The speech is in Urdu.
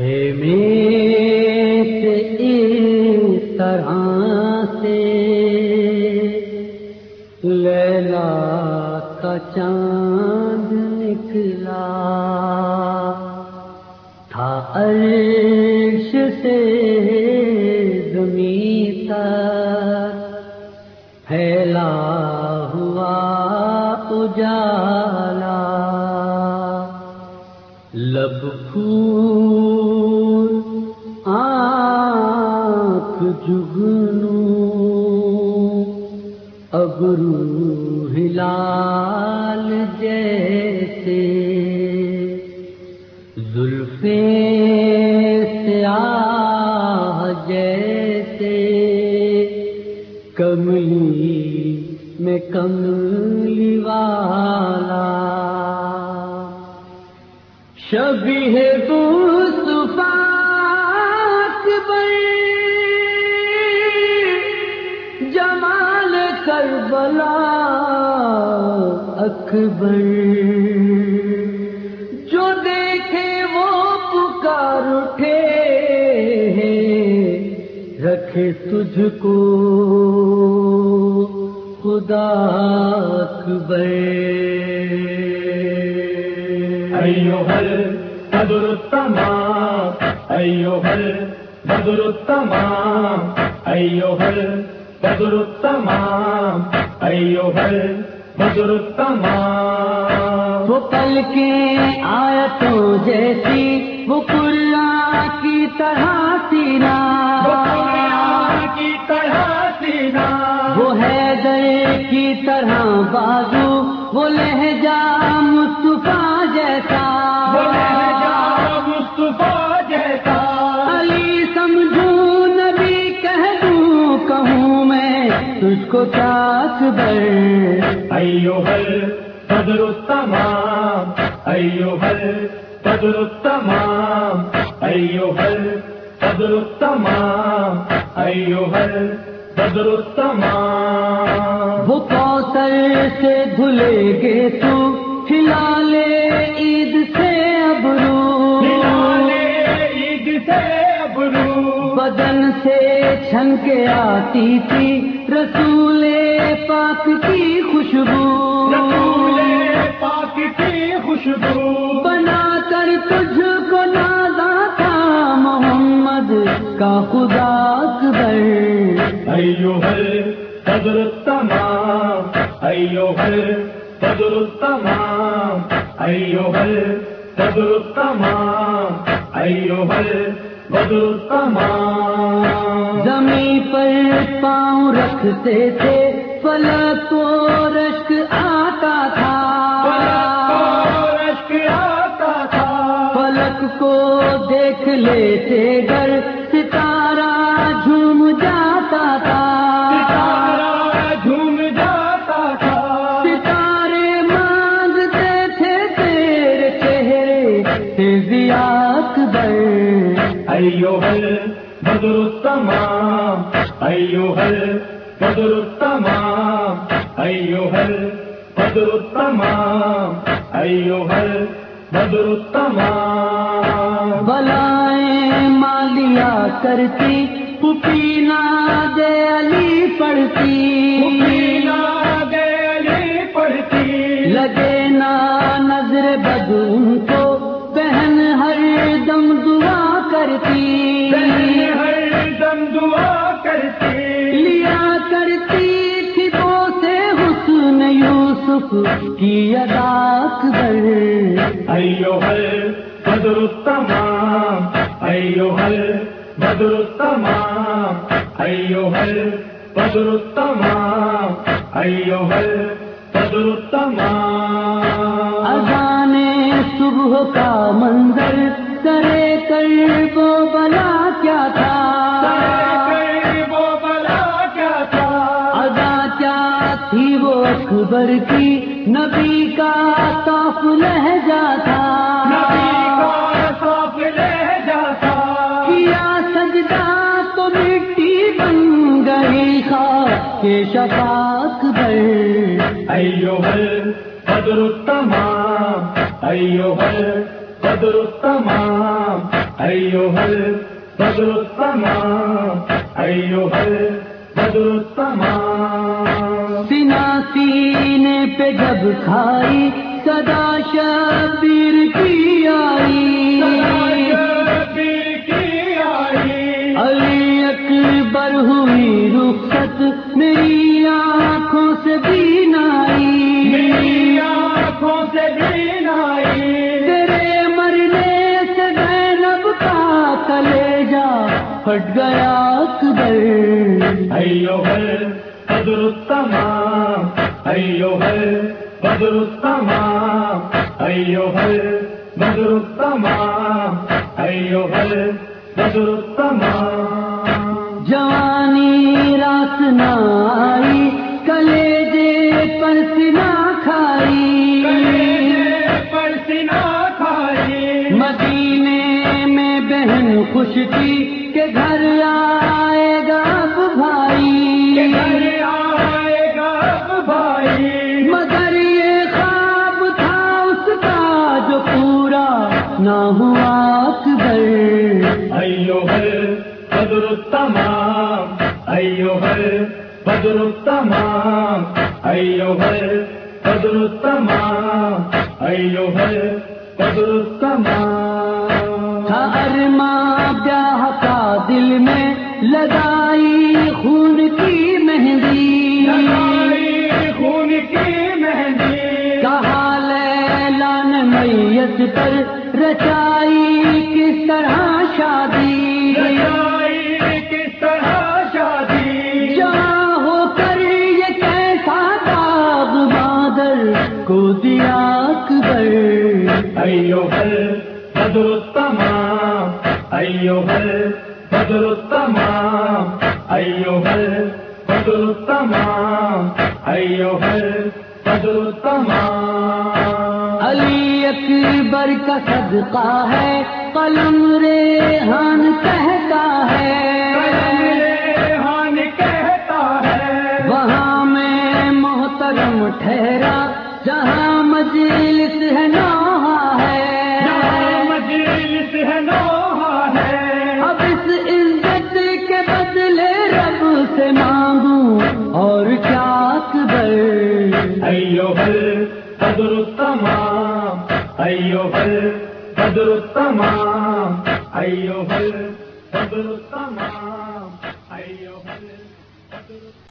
اس طرح سے لیلا کا چاند نکلا تھا عرش سے زمین تک پھیلا ہوا اجالا لب پھول جگنو ابرو ہلال جیسے زلفیں سیاہ جیسے کملی میں کملی والا۔ شبی ہے کربلا اکبر۔ جو دیکھے وہ پکار اٹھے رکھے تجھ کو۔ خدا اکبر۔ ایو ہر بدر تمام ایو ہر بدر تمام ایو ہر بدر تمام ایو ہر بدر تمام وہ پل کے آیتوں جیسی وہ قرآن کی طرح سینا کی طرح سینا وہ ہے دے کی طرح بازو وہ لہجہ مصطفیٰ کو چاک بر. ایو ہر بدر تمام ایو ہر بدر تمام ایو ہر بدر تمام ایو ہر بدر تمام وہ کوثر سے دھلے گے تو کھلا لے عید سے ابرو. عید سے ابرو. بدن سے چھن کے آتی تھی رسول پاک کی خوشبو رسول پاک کی خوشبو بنا کر تجھ کو نازا تھا محمد کا خدا اکبر۔ ایو ہر بدر تمام ایو ہر بدر تمام ایو ہر بدر تمام ایو ہر بدر تمام زمین پر پاؤں رکھتے تھے، فلک کو رشک آتا تھا۔ رشک آتا تھا فلک کو دیکھ لیتے گر، ستارہ جھوم جاتا تھا۔ ستارہ جھوم جاتا تھا ستارے مانگتے تھے تیرے چہرے سے ضیا اکبر ایو بدر تمام ایو ہر بدر تمام ایو ہر بدر تمام ایو ہر بدر تمام بلائیں مالیا کرتی پپینا دے علی پڑتی مینا گلی پڑتی لگے نا نظر بد کی ادا اکبر ایو ہر بدر تمام ایو ہر بدر تمام ایو ہر بدر تمام ایو ہر بدر تمام اذان صبح کا منظر کرے کر وہ بلا کیا تھا؟ اکبر کی نبی کا توف لہجہ تھا۔ نبی کا صاف لہجہ تھا۔ کیا سجدہ تو مٹی بن گئی خاک کے شفاق بر۔ ایو ہر بدر تمام ایو ہر بدر تمام أيها البدر التمام أيها البدر التمام۔ سنا سینے پہ جب کھائی، صدا شبیر کی آئی۔ آئی علی اکبر ہوئی رخصت، میری آنکھوں سے بینائی آنکھوں سے بھی آئی۔ تیرے مرنے سے زینب کا کلیجا پھٹ گیا اکبر۔ أيها البدر التمام أيها ہر التمام أيها ہر التمام أيها ہر التمام۔ جوانی رات نہ أيها البدر التمام. أيها البدر التمام. أيها البدر التمام. تھا ارماں بیاہ کا دل میں لگائی خون کی مہندی. لگائی خون کی مہندی. کہا لیلا نے میت پر رچائی کس طرح شادی. کو دیا اکبر۔ أيها البدر التمام أيها البدر التمام أيها البدر التمام أيها البدر التمام علی اکبر کا صدقہ ہے قلم ریحان کہتا ہے۔ محترم ٹھہرا جہاں مجلس ہے نوحہ جہاں ہے مجلس ہے نوحہ ہے۔ اب اس عزت کے بدلے رب سے مانگوں اور کیا اکبر؟ أيها البدر التمام أيها البدر التمام أيها البدر التمام۔